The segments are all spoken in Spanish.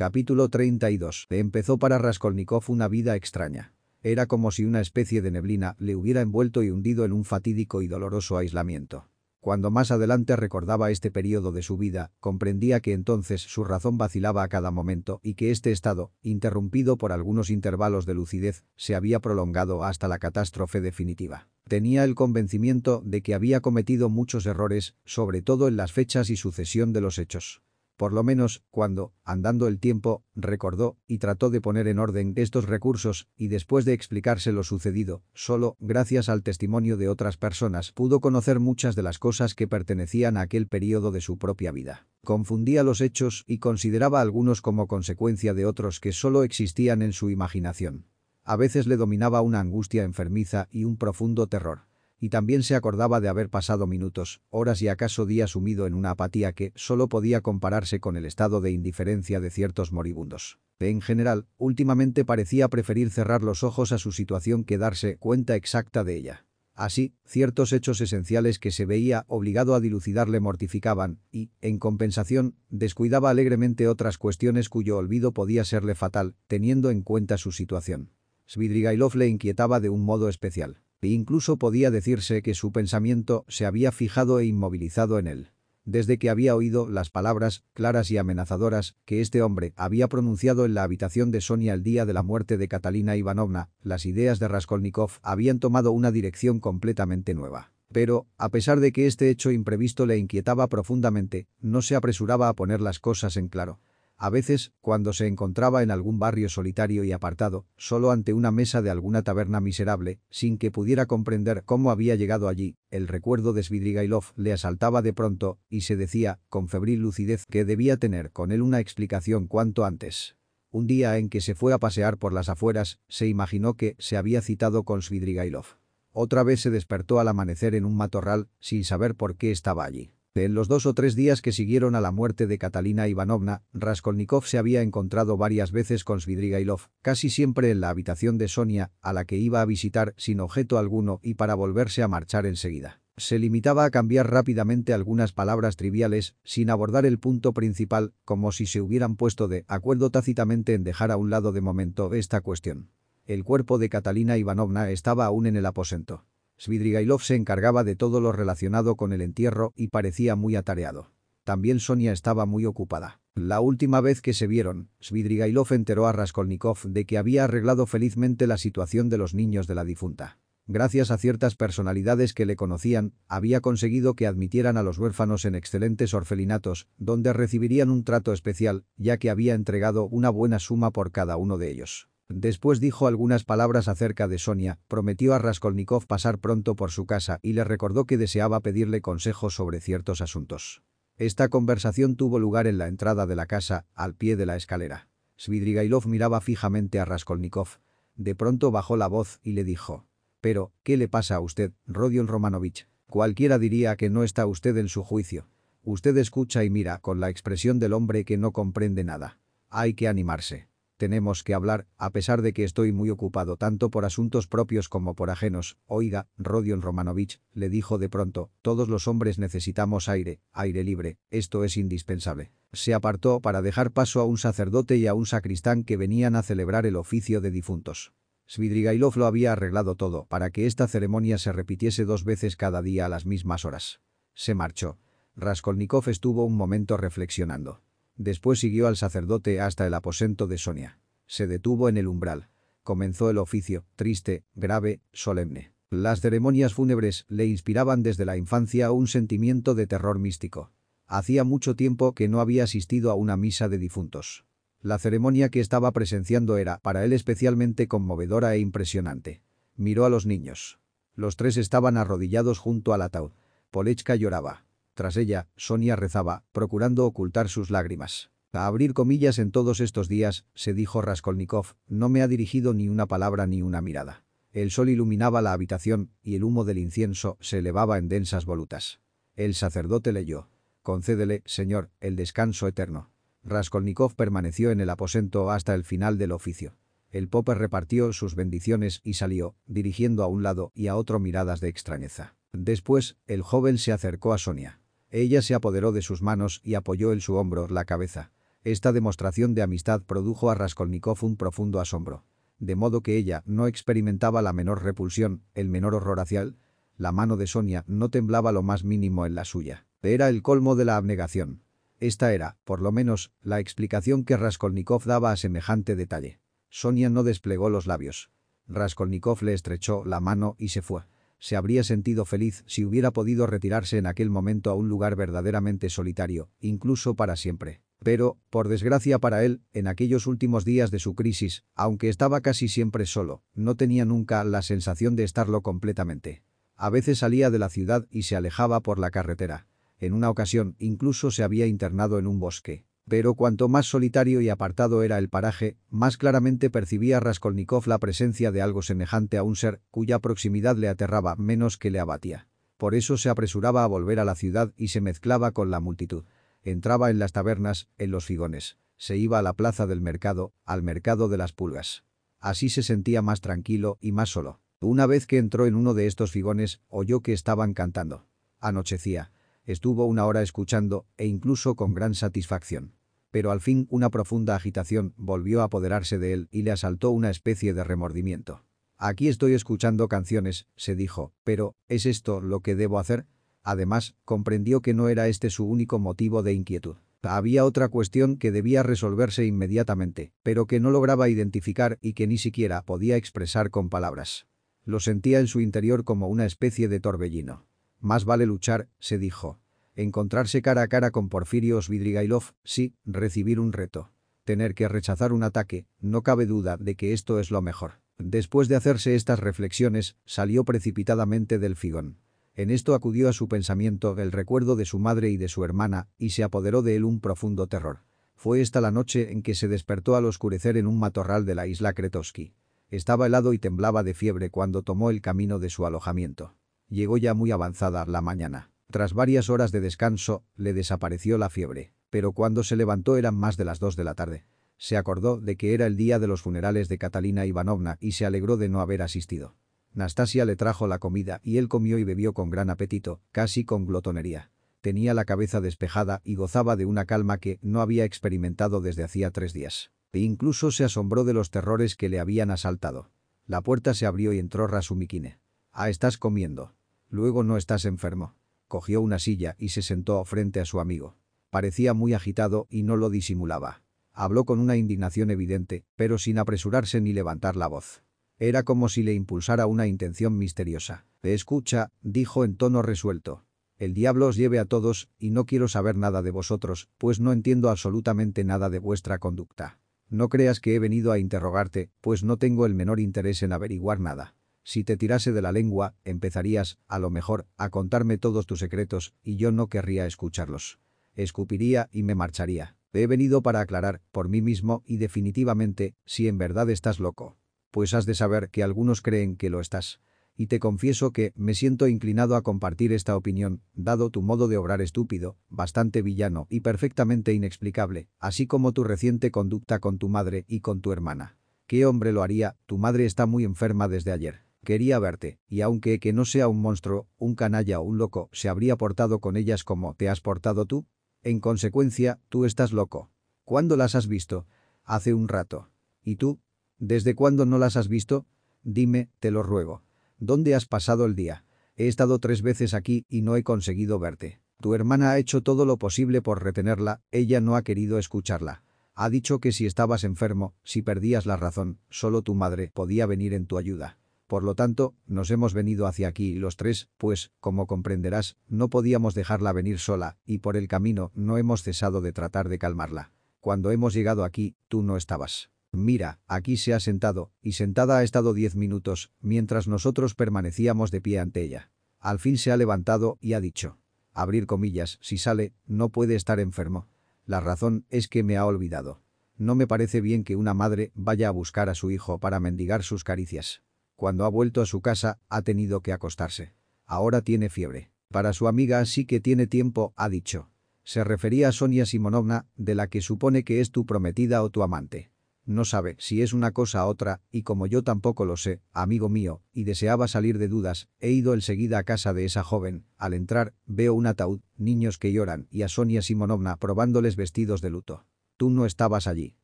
Capítulo 32. Empezó para Raskolnikov una vida extraña. Era como si una especie de neblina le hubiera envuelto y hundido en un fatídico y doloroso aislamiento. Cuando más adelante recordaba este periodo de su vida, comprendía que entonces su razón vacilaba a cada momento y que este estado, interrumpido por algunos intervalos de lucidez, se había prolongado hasta la catástrofe definitiva. Tenía el convencimiento de que había cometido muchos errores, sobre todo en las fechas y sucesión de los hechos. Por lo menos, cuando, andando el tiempo, recordó y trató de poner en orden estos recursos y después de explicarse lo sucedido, solo, gracias al testimonio de otras personas, pudo conocer muchas de las cosas que pertenecían a aquel periodo de su propia vida. Confundía los hechos y consideraba algunos como consecuencia de otros que solo existían en su imaginación. A veces le dominaba una angustia enfermiza y un profundo terror y también se acordaba de haber pasado minutos, horas y acaso días sumido en una apatía que solo podía compararse con el estado de indiferencia de ciertos moribundos. En general, últimamente parecía preferir cerrar los ojos a su situación que darse cuenta exacta de ella. Así, ciertos hechos esenciales que se veía obligado a dilucidar le mortificaban y, en compensación, descuidaba alegremente otras cuestiones cuyo olvido podía serle fatal, teniendo en cuenta su situación. Svidrigailov le inquietaba de un modo especial. E incluso podía decirse que su pensamiento se había fijado e inmovilizado en él. Desde que había oído las palabras, claras y amenazadoras, que este hombre había pronunciado en la habitación de Sonia el día de la muerte de Catalina Ivanovna, las ideas de Raskolnikov habían tomado una dirección completamente nueva. Pero, a pesar de que este hecho imprevisto le inquietaba profundamente, no se apresuraba a poner las cosas en claro. A veces, cuando se encontraba en algún barrio solitario y apartado, solo ante una mesa de alguna taberna miserable, sin que pudiera comprender cómo había llegado allí, el recuerdo de Svidrigailov le asaltaba de pronto y se decía, con febril lucidez, que debía tener con él una explicación cuanto antes. Un día en que se fue a pasear por las afueras, se imaginó que se había citado con Svidrigailov. Otra vez se despertó al amanecer en un matorral, sin saber por qué estaba allí. En los dos o tres días que siguieron a la muerte de Catalina Ivanovna, Raskolnikov se había encontrado varias veces con Svidrigailov, casi siempre en la habitación de Sonia, a la que iba a visitar sin objeto alguno y para volverse a marchar enseguida. Se limitaba a cambiar rápidamente algunas palabras triviales, sin abordar el punto principal, como si se hubieran puesto de acuerdo tácitamente en dejar a un lado de momento esta cuestión. El cuerpo de Catalina Ivanovna estaba aún en el aposento. Svidrigailov se encargaba de todo lo relacionado con el entierro y parecía muy atareado. También Sonia estaba muy ocupada. La última vez que se vieron, Svidrigailov enteró a Raskolnikov de que había arreglado felizmente la situación de los niños de la difunta. Gracias a ciertas personalidades que le conocían, había conseguido que admitieran a los huérfanos en excelentes orfelinatos, donde recibirían un trato especial, ya que había entregado una buena suma por cada uno de ellos. Después dijo algunas palabras acerca de Sonia, prometió a Raskolnikov pasar pronto por su casa y le recordó que deseaba pedirle consejos sobre ciertos asuntos. Esta conversación tuvo lugar en la entrada de la casa, al pie de la escalera. Svidrigailov miraba fijamente a Raskolnikov. De pronto bajó la voz y le dijo. «Pero, ¿qué le pasa a usted, Rodion Romanovich? Cualquiera diría que no está usted en su juicio. Usted escucha y mira con la expresión del hombre que no comprende nada. Hay que animarse. Tenemos que hablar, a pesar de que estoy muy ocupado tanto por asuntos propios como por ajenos. Oiga, Rodion Romanovich, le dijo de pronto, todos los hombres necesitamos aire, aire libre, esto es indispensable. Se apartó para dejar paso a un sacerdote y a un sacristán que venían a celebrar el oficio de difuntos. Svidrigailov lo había arreglado todo para que esta ceremonia se repitiese dos veces cada día a las mismas horas. Se marchó. Raskolnikov estuvo un momento reflexionando. Después siguió al sacerdote hasta el aposento de Sonia. Se detuvo en el umbral. Comenzó el oficio, triste, grave, solemne. Las ceremonias fúnebres le inspiraban desde la infancia un sentimiento de terror místico. Hacía mucho tiempo que no había asistido a una misa de difuntos. La ceremonia que estaba presenciando era para él especialmente conmovedora e impresionante. Miró a los niños. Los tres estaban arrodillados junto al ataúd. Polechka lloraba. Tras ella, Sonia rezaba, procurando ocultar sus lágrimas. A abrir comillas en todos estos días, se dijo Raskolnikov, no me ha dirigido ni una palabra ni una mirada. El sol iluminaba la habitación y el humo del incienso se elevaba en densas volutas. El sacerdote leyó. Concédele, señor, el descanso eterno. Raskolnikov permaneció en el aposento hasta el final del oficio. El pope repartió sus bendiciones y salió, dirigiendo a un lado y a otro miradas de extrañeza. Después, el joven se acercó a Sonia. Ella se apoderó de sus manos y apoyó en su hombro la cabeza. Esta demostración de amistad produjo a Raskolnikov un profundo asombro. De modo que ella no experimentaba la menor repulsión, el menor horror hacia él. La mano de Sonia no temblaba lo más mínimo en la suya. Era el colmo de la abnegación. Esta era, por lo menos, la explicación que Raskolnikov daba a semejante detalle. Sonia no desplegó los labios. Raskolnikov le estrechó la mano y se fue. Se habría sentido feliz si hubiera podido retirarse en aquel momento a un lugar verdaderamente solitario, incluso para siempre. Pero, por desgracia para él, en aquellos últimos días de su crisis, aunque estaba casi siempre solo, no tenía nunca la sensación de estarlo completamente. A veces salía de la ciudad y se alejaba por la carretera. En una ocasión, incluso se había internado en un bosque. Pero cuanto más solitario y apartado era el paraje, más claramente percibía Raskolnikov la presencia de algo semejante a un ser cuya proximidad le aterraba menos que le abatía. Por eso se apresuraba a volver a la ciudad y se mezclaba con la multitud. Entraba en las tabernas, en los figones. Se iba a la plaza del mercado, al mercado de las pulgas. Así se sentía más tranquilo y más solo. Una vez que entró en uno de estos figones, oyó que estaban cantando. Anochecía. Estuvo una hora escuchando, e incluso con gran satisfacción. Pero al fin una profunda agitación volvió a apoderarse de él y le asaltó una especie de remordimiento. Aquí estoy escuchando canciones, se dijo, pero, ¿es esto lo que debo hacer? Además, comprendió que no era este su único motivo de inquietud. Había otra cuestión que debía resolverse inmediatamente, pero que no lograba identificar y que ni siquiera podía expresar con palabras. Lo sentía en su interior como una especie de torbellino. Más vale luchar, se dijo. Encontrarse cara a cara con Porfirio Svidrigailov, sí, recibir un reto. Tener que rechazar un ataque, no cabe duda de que esto es lo mejor. Después de hacerse estas reflexiones, salió precipitadamente del figón. En esto acudió a su pensamiento el recuerdo de su madre y de su hermana, y se apoderó de él un profundo terror. Fue esta la noche en que se despertó al oscurecer en un matorral de la isla Kretoski. Estaba helado y temblaba de fiebre cuando tomó el camino de su alojamiento. Llegó ya muy avanzada la mañana. Tras varias horas de descanso, le desapareció la fiebre, pero cuando se levantó eran más de las dos de la tarde. Se acordó de que era el día de los funerales de Catalina Ivanovna y se alegró de no haber asistido. Nastasia le trajo la comida y él comió y bebió con gran apetito, casi con glotonería. Tenía la cabeza despejada y gozaba de una calma que no había experimentado desde hacía tres días. E incluso se asombró de los terrores que le habían asaltado. La puerta se abrió y entró Rasumikine. Ah, estás comiendo. Luego no estás enfermo. Cogió una silla y se sentó frente a su amigo. Parecía muy agitado y no lo disimulaba. Habló con una indignación evidente, pero sin apresurarse ni levantar la voz. Era como si le impulsara una intención misteriosa. escucha, dijo en tono resuelto. El diablo os lleve a todos, y no quiero saber nada de vosotros, pues no entiendo absolutamente nada de vuestra conducta. No creas que he venido a interrogarte, pues no tengo el menor interés en averiguar nada. Si te tirase de la lengua, empezarías, a lo mejor, a contarme todos tus secretos, y yo no querría escucharlos. Escupiría y me marcharía. He venido para aclarar, por mí mismo y definitivamente, si en verdad estás loco pues has de saber que algunos creen que lo estás. Y te confieso que me siento inclinado a compartir esta opinión, dado tu modo de obrar estúpido, bastante villano y perfectamente inexplicable, así como tu reciente conducta con tu madre y con tu hermana. ¿Qué hombre lo haría? Tu madre está muy enferma desde ayer. Quería verte, y aunque que no sea un monstruo, un canalla o un loco, se habría portado con ellas como te has portado tú. En consecuencia, tú estás loco. ¿Cuándo las has visto? Hace un rato. ¿Y tú? ¿Desde cuándo no las has visto? Dime, te lo ruego. ¿Dónde has pasado el día? He estado tres veces aquí y no he conseguido verte. Tu hermana ha hecho todo lo posible por retenerla, ella no ha querido escucharla. Ha dicho que si estabas enfermo, si perdías la razón, solo tu madre podía venir en tu ayuda. Por lo tanto, nos hemos venido hacia aquí los tres, pues, como comprenderás, no podíamos dejarla venir sola, y por el camino no hemos cesado de tratar de calmarla. Cuando hemos llegado aquí, tú no estabas. Mira, aquí se ha sentado, y sentada ha estado diez minutos, mientras nosotros permanecíamos de pie ante ella. Al fin se ha levantado y ha dicho. Abrir comillas, si sale, no puede estar enfermo. La razón es que me ha olvidado. No me parece bien que una madre vaya a buscar a su hijo para mendigar sus caricias. Cuando ha vuelto a su casa, ha tenido que acostarse. Ahora tiene fiebre. Para su amiga sí que tiene tiempo, ha dicho. Se refería a Sonia Simonovna, de la que supone que es tu prometida o tu amante no sabe si es una cosa u otra, y como yo tampoco lo sé, amigo mío, y deseaba salir de dudas, he ido enseguida a casa de esa joven. Al entrar, veo un ataúd, niños que lloran y a Sonia Simonovna probándoles vestidos de luto. Tú no estabas allí.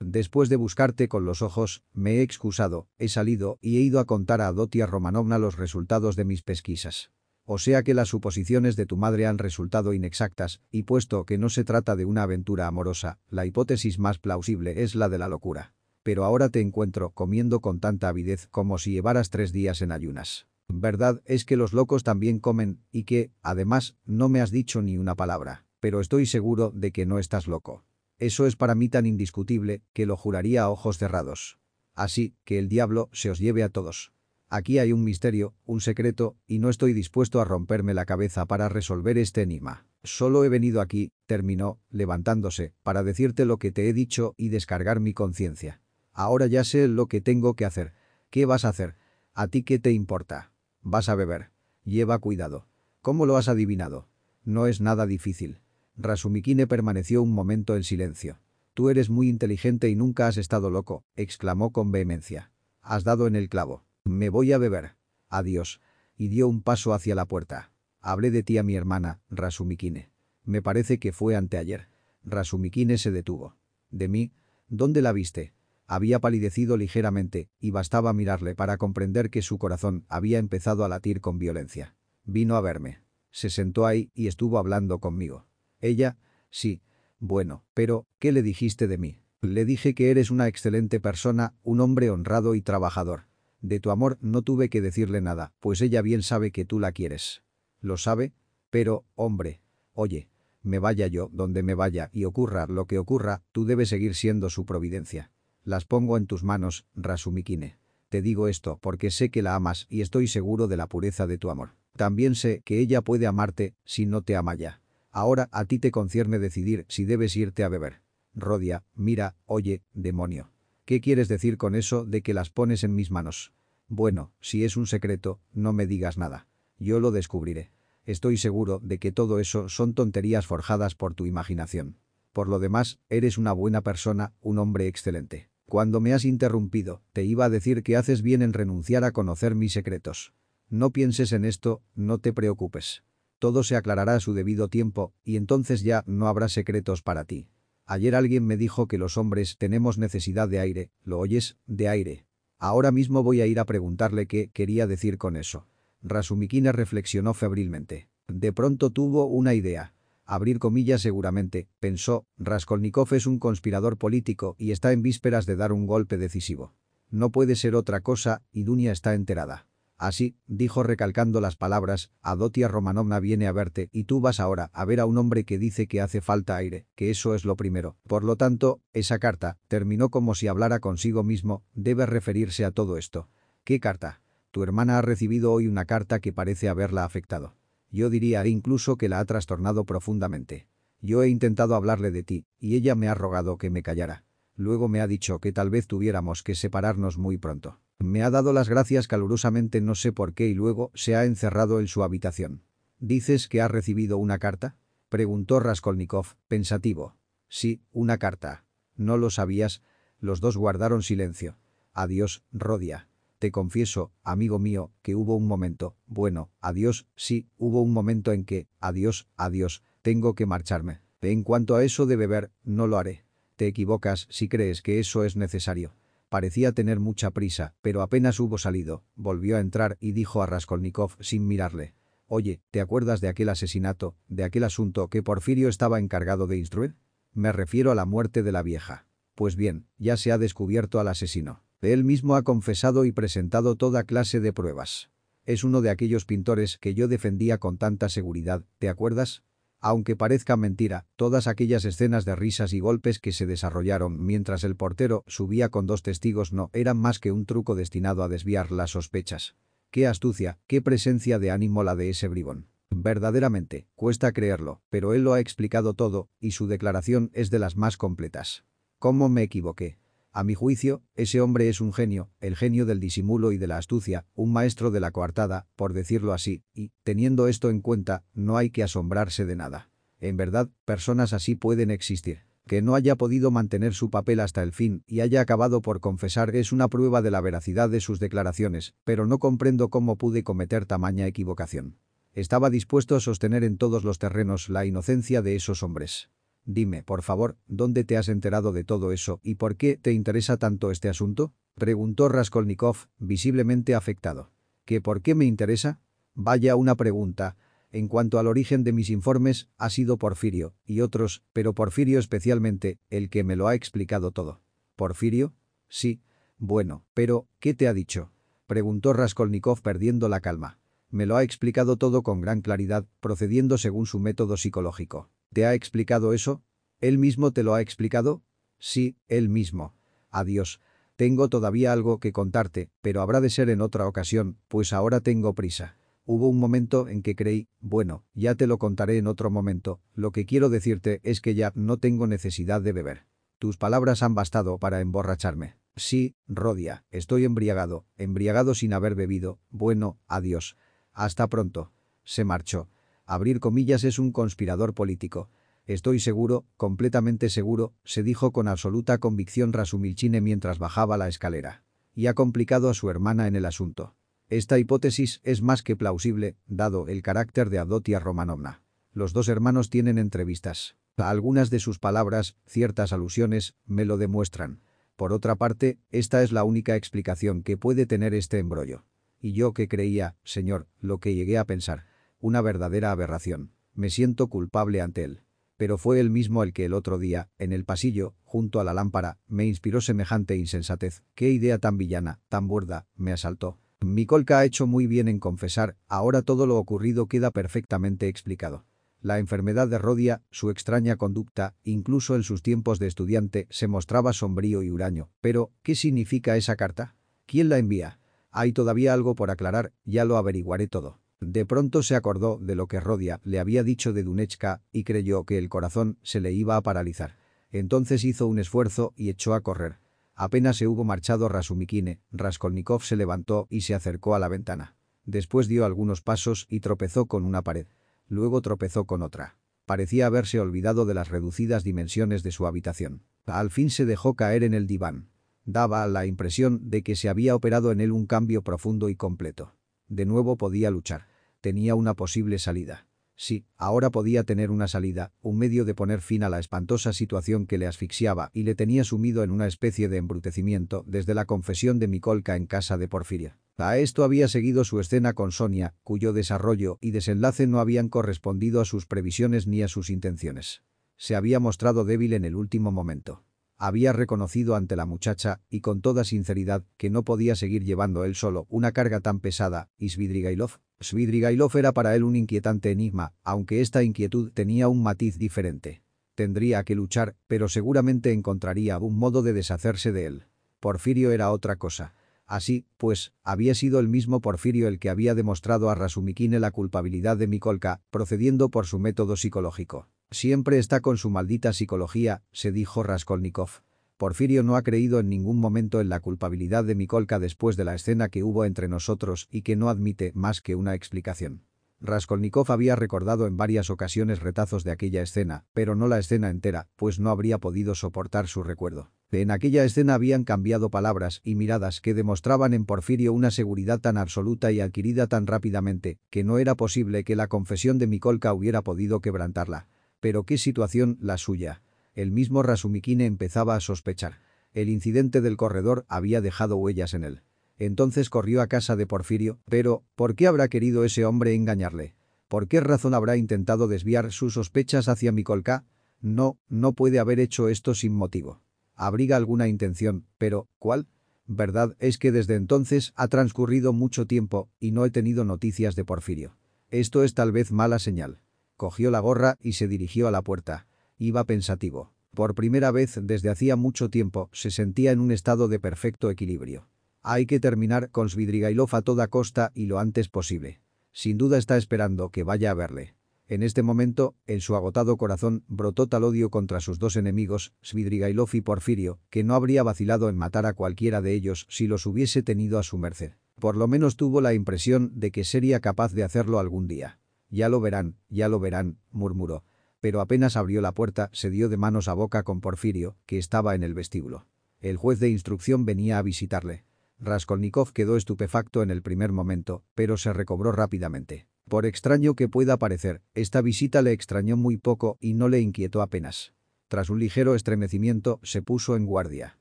Después de buscarte con los ojos, me he excusado, he salido y he ido a contar a Adotia Romanovna los resultados de mis pesquisas. O sea que las suposiciones de tu madre han resultado inexactas, y puesto que no se trata de una aventura amorosa, la hipótesis más plausible es la de la locura. Pero ahora te encuentro comiendo con tanta avidez como si llevaras tres días en ayunas. Verdad es que los locos también comen, y que, además, no me has dicho ni una palabra. Pero estoy seguro de que no estás loco. Eso es para mí tan indiscutible que lo juraría a ojos cerrados. Así que el diablo se os lleve a todos. Aquí hay un misterio, un secreto, y no estoy dispuesto a romperme la cabeza para resolver este enigma. Solo he venido aquí, terminó, levantándose, para decirte lo que te he dicho y descargar mi conciencia. Ahora ya sé lo que tengo que hacer. ¿Qué vas a hacer? ¿A ti qué te importa? Vas a beber. Lleva cuidado. ¿Cómo lo has adivinado? No es nada difícil. Rasumikine permaneció un momento en silencio. Tú eres muy inteligente y nunca has estado loco, exclamó con vehemencia. Has dado en el clavo. Me voy a beber. Adiós. Y dio un paso hacia la puerta. Hablé de ti a mi hermana, Rasumikine. Me parece que fue anteayer. Rasumikine se detuvo. ¿De mí? ¿Dónde la viste? Había palidecido ligeramente, y bastaba mirarle para comprender que su corazón había empezado a latir con violencia. Vino a verme. Se sentó ahí y estuvo hablando conmigo. Ella, sí. Bueno, pero, ¿qué le dijiste de mí? Le dije que eres una excelente persona, un hombre honrado y trabajador. De tu amor no tuve que decirle nada, pues ella bien sabe que tú la quieres. ¿Lo sabe? Pero, hombre, oye, me vaya yo donde me vaya y ocurra lo que ocurra, tú debes seguir siendo su providencia. Las pongo en tus manos, Rasumikine. Te digo esto porque sé que la amas y estoy seguro de la pureza de tu amor. También sé que ella puede amarte si no te ama ya. Ahora a ti te concierne decidir si debes irte a beber. Rodia, mira, oye, demonio. ¿Qué quieres decir con eso de que las pones en mis manos? Bueno, si es un secreto, no me digas nada. Yo lo descubriré. Estoy seguro de que todo eso son tonterías forjadas por tu imaginación. Por lo demás, eres una buena persona, un hombre excelente. Cuando me has interrumpido, te iba a decir que haces bien en renunciar a conocer mis secretos. No pienses en esto, no te preocupes. Todo se aclarará a su debido tiempo, y entonces ya no habrá secretos para ti. Ayer alguien me dijo que los hombres tenemos necesidad de aire, ¿lo oyes? De aire. Ahora mismo voy a ir a preguntarle qué quería decir con eso. Rasumikina reflexionó febrilmente. De pronto tuvo una idea. Abrir comillas seguramente, pensó, Raskolnikov es un conspirador político y está en vísperas de dar un golpe decisivo. No puede ser otra cosa, y Dunia está enterada. Así, dijo recalcando las palabras, Adotia Romanovna viene a verte y tú vas ahora a ver a un hombre que dice que hace falta aire, que eso es lo primero. Por lo tanto, esa carta, terminó como si hablara consigo mismo, debe referirse a todo esto. ¿Qué carta? Tu hermana ha recibido hoy una carta que parece haberla afectado. Yo diría incluso que la ha trastornado profundamente. Yo he intentado hablarle de ti, y ella me ha rogado que me callara. Luego me ha dicho que tal vez tuviéramos que separarnos muy pronto. Me ha dado las gracias calurosamente no sé por qué y luego se ha encerrado en su habitación. ¿Dices que ha recibido una carta? Preguntó Raskolnikov, pensativo. Sí, una carta. ¿No lo sabías? Los dos guardaron silencio. Adiós, Rodia. Te confieso, amigo mío, que hubo un momento. Bueno, adiós, sí, hubo un momento en que, adiós, adiós, tengo que marcharme. En cuanto a eso de beber, no lo haré. Te equivocas si crees que eso es necesario. Parecía tener mucha prisa, pero apenas hubo salido, volvió a entrar y dijo a Raskolnikov sin mirarle. Oye, ¿te acuerdas de aquel asesinato, de aquel asunto que Porfirio estaba encargado de instruir? Me refiero a la muerte de la vieja. Pues bien, ya se ha descubierto al asesino. Él mismo ha confesado y presentado toda clase de pruebas. Es uno de aquellos pintores que yo defendía con tanta seguridad, ¿te acuerdas? Aunque parezca mentira, todas aquellas escenas de risas y golpes que se desarrollaron mientras el portero subía con dos testigos no eran más que un truco destinado a desviar las sospechas. Qué astucia, qué presencia de ánimo la de ese bribón. Verdaderamente, cuesta creerlo, pero él lo ha explicado todo, y su declaración es de las más completas. ¿Cómo me equivoqué? A mi juicio, ese hombre es un genio, el genio del disimulo y de la astucia, un maestro de la coartada, por decirlo así, y, teniendo esto en cuenta, no hay que asombrarse de nada. En verdad, personas así pueden existir. Que no haya podido mantener su papel hasta el fin y haya acabado por confesar es una prueba de la veracidad de sus declaraciones, pero no comprendo cómo pude cometer tamaña equivocación. Estaba dispuesto a sostener en todos los terrenos la inocencia de esos hombres. Dime, por favor, ¿dónde te has enterado de todo eso y por qué te interesa tanto este asunto? Preguntó Raskolnikov, visiblemente afectado. ¿Qué por qué me interesa? Vaya una pregunta. En cuanto al origen de mis informes, ha sido Porfirio, y otros, pero Porfirio especialmente, el que me lo ha explicado todo. ¿Porfirio? Sí. Bueno, pero, ¿qué te ha dicho? Preguntó Raskolnikov perdiendo la calma. Me lo ha explicado todo con gran claridad, procediendo según su método psicológico. ¿Te ha explicado eso? ¿Él mismo te lo ha explicado? Sí, él mismo. Adiós. Tengo todavía algo que contarte, pero habrá de ser en otra ocasión, pues ahora tengo prisa. Hubo un momento en que creí, bueno, ya te lo contaré en otro momento, lo que quiero decirte es que ya no tengo necesidad de beber. Tus palabras han bastado para emborracharme. Sí, Rodia, estoy embriagado, embriagado sin haber bebido, bueno, adiós. Hasta pronto. Se marchó. Abrir comillas es un conspirador político. Estoy seguro, completamente seguro, se dijo con absoluta convicción Rasumilchine mientras bajaba la escalera. Y ha complicado a su hermana en el asunto. Esta hipótesis es más que plausible, dado el carácter de Adotia Romanovna. Los dos hermanos tienen entrevistas. algunas de sus palabras, ciertas alusiones, me lo demuestran. Por otra parte, esta es la única explicación que puede tener este embrollo. Y yo que creía, señor, lo que llegué a pensar. Una verdadera aberración. Me siento culpable ante él. Pero fue él mismo el que el otro día, en el pasillo, junto a la lámpara, me inspiró semejante insensatez. Qué idea tan villana, tan burda, me asaltó. Mikolka ha hecho muy bien en confesar, ahora todo lo ocurrido queda perfectamente explicado. La enfermedad de Rodia, su extraña conducta, incluso en sus tiempos de estudiante, se mostraba sombrío y huraño. Pero, ¿qué significa esa carta? ¿Quién la envía? Hay todavía algo por aclarar, ya lo averiguaré todo. De pronto se acordó de lo que Rodia le había dicho de Dunechka y creyó que el corazón se le iba a paralizar. Entonces hizo un esfuerzo y echó a correr. Apenas se hubo marchado Rasumikine, Raskolnikov se levantó y se acercó a la ventana. Después dio algunos pasos y tropezó con una pared. Luego tropezó con otra. Parecía haberse olvidado de las reducidas dimensiones de su habitación. Al fin se dejó caer en el diván. Daba la impresión de que se había operado en él un cambio profundo y completo. De nuevo podía luchar. Tenía una posible salida. Sí, ahora podía tener una salida, un medio de poner fin a la espantosa situación que le asfixiaba y le tenía sumido en una especie de embrutecimiento desde la confesión de Mikolka en casa de Porfiria. A esto había seguido su escena con Sonia, cuyo desarrollo y desenlace no habían correspondido a sus previsiones ni a sus intenciones. Se había mostrado débil en el último momento. Había reconocido ante la muchacha, y con toda sinceridad, que no podía seguir llevando él solo una carga tan pesada, y Svidrigailov. Svidrigailov era para él un inquietante enigma, aunque esta inquietud tenía un matiz diferente. Tendría que luchar, pero seguramente encontraría un modo de deshacerse de él. Porfirio era otra cosa. Así, pues, había sido el mismo Porfirio el que había demostrado a Rasumikine la culpabilidad de Mikolka, procediendo por su método psicológico. Siempre está con su maldita psicología, se dijo Raskolnikov. Porfirio no ha creído en ningún momento en la culpabilidad de Mikolka después de la escena que hubo entre nosotros y que no admite más que una explicación. Raskolnikov había recordado en varias ocasiones retazos de aquella escena, pero no la escena entera, pues no habría podido soportar su recuerdo. En aquella escena habían cambiado palabras y miradas que demostraban en Porfirio una seguridad tan absoluta y adquirida tan rápidamente, que no era posible que la confesión de Mikolka hubiera podido quebrantarla. Pero qué situación la suya. El mismo Rasumikine empezaba a sospechar. El incidente del corredor había dejado huellas en él. Entonces corrió a casa de Porfirio, pero ¿por qué habrá querido ese hombre engañarle? ¿Por qué razón habrá intentado desviar sus sospechas hacia Mikolka? No, no puede haber hecho esto sin motivo. Abriga alguna intención, pero ¿cuál? Verdad es que desde entonces ha transcurrido mucho tiempo y no he tenido noticias de Porfirio. Esto es tal vez mala señal. Cogió la gorra y se dirigió a la puerta. Iba pensativo. Por primera vez desde hacía mucho tiempo se sentía en un estado de perfecto equilibrio. Hay que terminar con Svidrigailov a toda costa y lo antes posible. Sin duda está esperando que vaya a verle. En este momento, en su agotado corazón, brotó tal odio contra sus dos enemigos, Svidrigailov y Porfirio, que no habría vacilado en matar a cualquiera de ellos si los hubiese tenido a su merced. Por lo menos tuvo la impresión de que sería capaz de hacerlo algún día. Ya lo verán, ya lo verán, murmuró. Pero apenas abrió la puerta, se dio de manos a boca con Porfirio, que estaba en el vestíbulo. El juez de instrucción venía a visitarle. Raskolnikov quedó estupefacto en el primer momento, pero se recobró rápidamente. Por extraño que pueda parecer, esta visita le extrañó muy poco y no le inquietó apenas. Tras un ligero estremecimiento, se puso en guardia.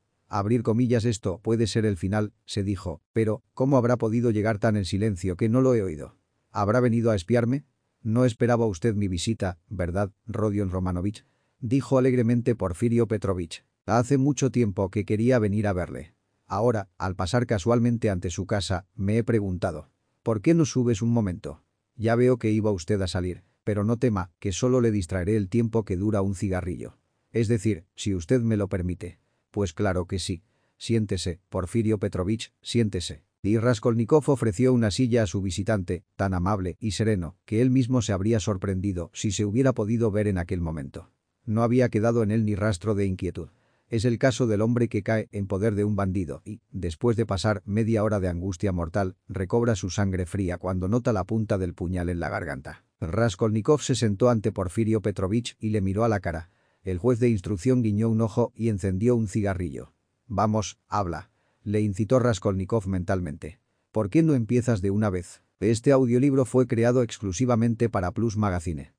Abrir comillas esto puede ser el final, se dijo, pero, ¿cómo habrá podido llegar tan en silencio que no lo he oído? ¿Habrá venido a espiarme? No esperaba usted mi visita, ¿verdad, Rodion Romanovich? Dijo alegremente Porfirio Petrovich. Hace mucho tiempo que quería venir a verle. Ahora, al pasar casualmente ante su casa, me he preguntado. ¿Por qué no subes un momento? Ya veo que iba usted a salir, pero no tema, que solo le distraeré el tiempo que dura un cigarrillo. Es decir, si usted me lo permite. Pues claro que sí. Siéntese, Porfirio Petrovich, siéntese. Y Raskolnikov ofreció una silla a su visitante, tan amable y sereno, que él mismo se habría sorprendido si se hubiera podido ver en aquel momento. No había quedado en él ni rastro de inquietud. Es el caso del hombre que cae en poder de un bandido y, después de pasar media hora de angustia mortal, recobra su sangre fría cuando nota la punta del puñal en la garganta. Raskolnikov se sentó ante Porfirio Petrovich y le miró a la cara. El juez de instrucción guiñó un ojo y encendió un cigarrillo. «Vamos, habla», le incitó Raskolnikov mentalmente. «¿Por qué no empiezas de una vez?» Este audiolibro fue creado exclusivamente para Plus Magazine.